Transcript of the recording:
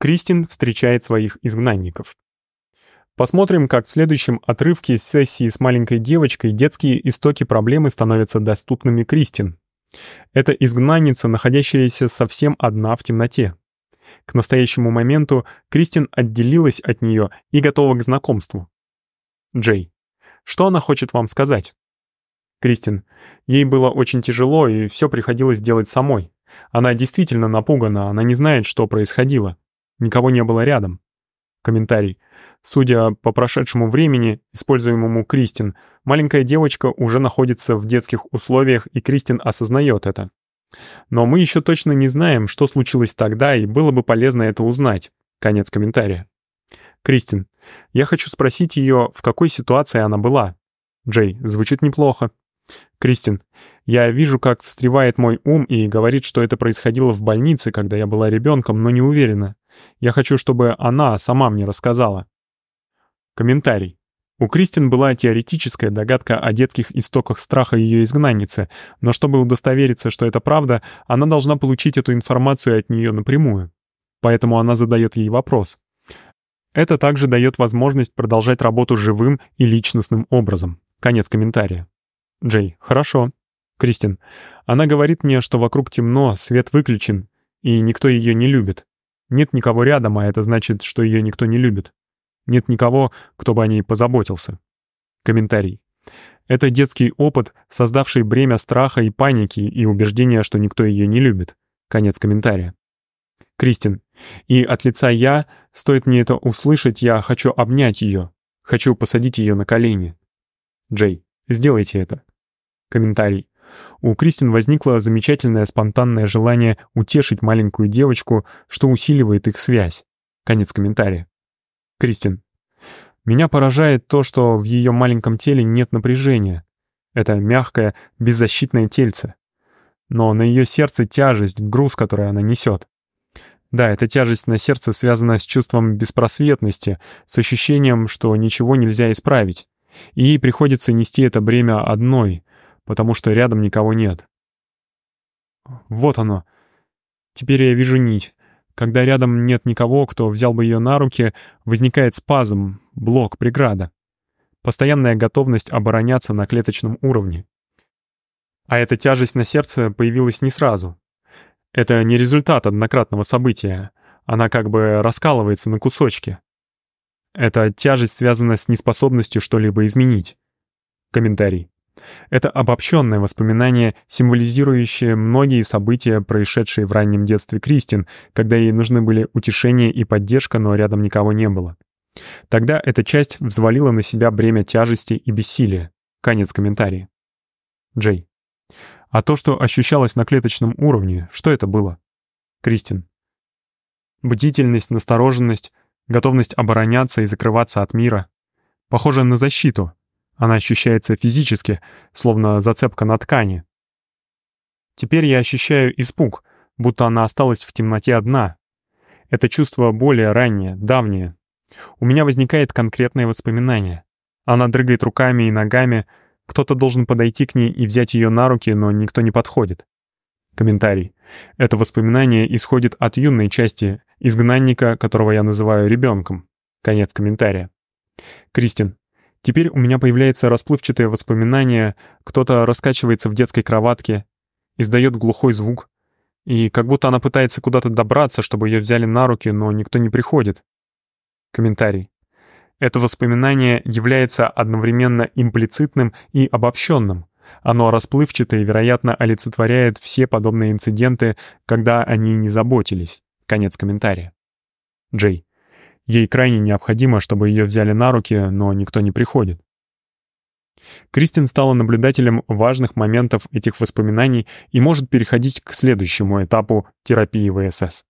Кристин встречает своих изгнанников. Посмотрим, как в следующем отрывке сессии с маленькой девочкой детские истоки проблемы становятся доступными Кристин. Это изгнанница, находящаяся совсем одна в темноте. К настоящему моменту Кристин отделилась от нее и готова к знакомству. Джей. Что она хочет вам сказать? Кристин. Ей было очень тяжело, и все приходилось делать самой. Она действительно напугана, она не знает, что происходило. Никого не было рядом. Комментарий. Судя по прошедшему времени, используемому Кристин, маленькая девочка уже находится в детских условиях, и Кристин осознает это. Но мы еще точно не знаем, что случилось тогда, и было бы полезно это узнать. Конец комментария. Кристин. Я хочу спросить ее, в какой ситуации она была. Джей. Звучит неплохо. Кристин. Я вижу, как встревает мой ум и говорит, что это происходило в больнице, когда я была ребенком, но не уверена. Я хочу, чтобы она сама мне рассказала. Комментарий. У Кристин была теоретическая догадка о детских истоках страха ее изгнанницы, но чтобы удостовериться, что это правда, она должна получить эту информацию от нее напрямую. Поэтому она задает ей вопрос. Это также дает возможность продолжать работу живым и личностным образом. Конец комментария. Джей. Хорошо. Кристин. Она говорит мне, что вокруг темно, свет выключен, и никто ее не любит. Нет никого рядом, а это значит, что ее никто не любит. Нет никого, кто бы о ней позаботился. Комментарий. Это детский опыт, создавший бремя страха и паники и убеждения, что никто ее не любит. Конец комментария. Кристин. И от лица «я», стоит мне это услышать, я хочу обнять ее. Хочу посадить ее на колени. Джей. Сделайте это. Комментарий. У Кристин возникло замечательное спонтанное желание утешить маленькую девочку, что усиливает их связь. Конец комментария. Кристин. Меня поражает то, что в ее маленьком теле нет напряжения. Это мягкое, беззащитное тельце. Но на ее сердце тяжесть, груз, который она несет. Да, эта тяжесть на сердце связана с чувством беспросветности, с ощущением, что ничего нельзя исправить. И ей приходится нести это бремя одной, потому что рядом никого нет. Вот оно. Теперь я вижу нить. Когда рядом нет никого, кто взял бы ее на руки, возникает спазм, блок, преграда. Постоянная готовность обороняться на клеточном уровне. А эта тяжесть на сердце появилась не сразу. Это не результат однократного события. Она как бы раскалывается на кусочки. Эта тяжесть связана с неспособностью что-либо изменить. Комментарий. Это обобщенное воспоминание, символизирующее многие события, происшедшие в раннем детстве Кристин, когда ей нужны были утешение и поддержка, но рядом никого не было. Тогда эта часть взвалила на себя бремя тяжести и бессилия. Конец комментария. Джей. А то, что ощущалось на клеточном уровне, что это было? Кристин. Бдительность, настороженность, готовность обороняться и закрываться от мира. Похоже на защиту, она ощущается физически, словно зацепка на ткани. Теперь я ощущаю испуг, будто она осталась в темноте одна. Это чувство более раннее, давнее. У меня возникает конкретное воспоминание. Она дрыгает руками и ногами, кто-то должен подойти к ней и взять ее на руки, но никто не подходит. Комментарий. Это воспоминание исходит от юной части, изгнанника, которого я называю ребенком. Конец комментария. Кристин. Теперь у меня появляется расплывчатое воспоминание, кто-то раскачивается в детской кроватке, издает глухой звук, и как будто она пытается куда-то добраться, чтобы ее взяли на руки, но никто не приходит. Комментарий. Это воспоминание является одновременно имплицитным и обобщенным. Оно расплывчатое и, вероятно, олицетворяет все подобные инциденты, когда они не заботились. Конец комментария. Джей. Ей крайне необходимо, чтобы ее взяли на руки, но никто не приходит. Кристин стала наблюдателем важных моментов этих воспоминаний и может переходить к следующему этапу терапии ВСС.